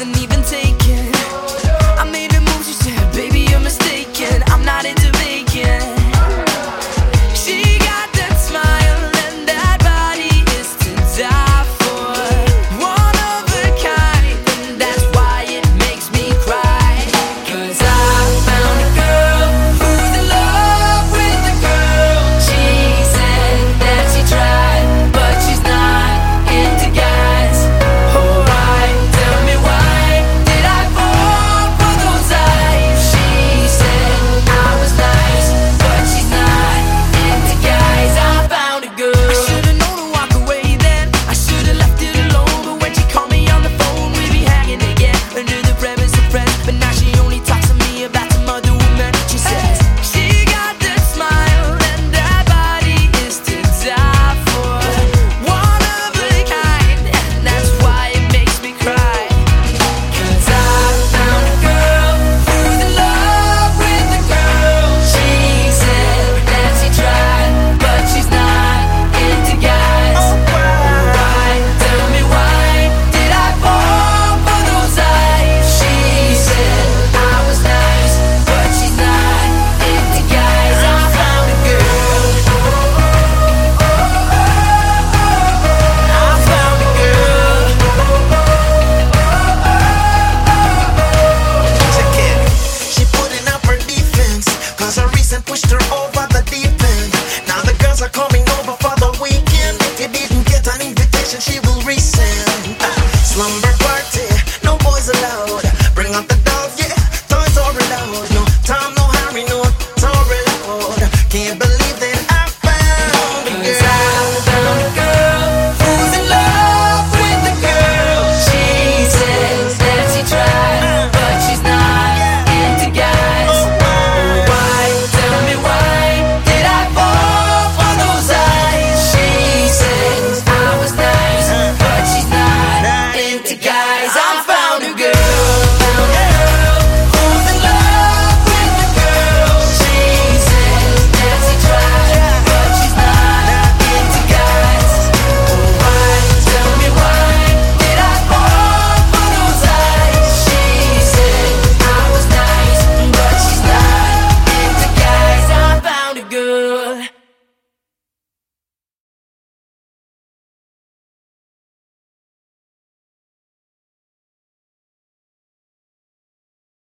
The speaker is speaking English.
doesn't even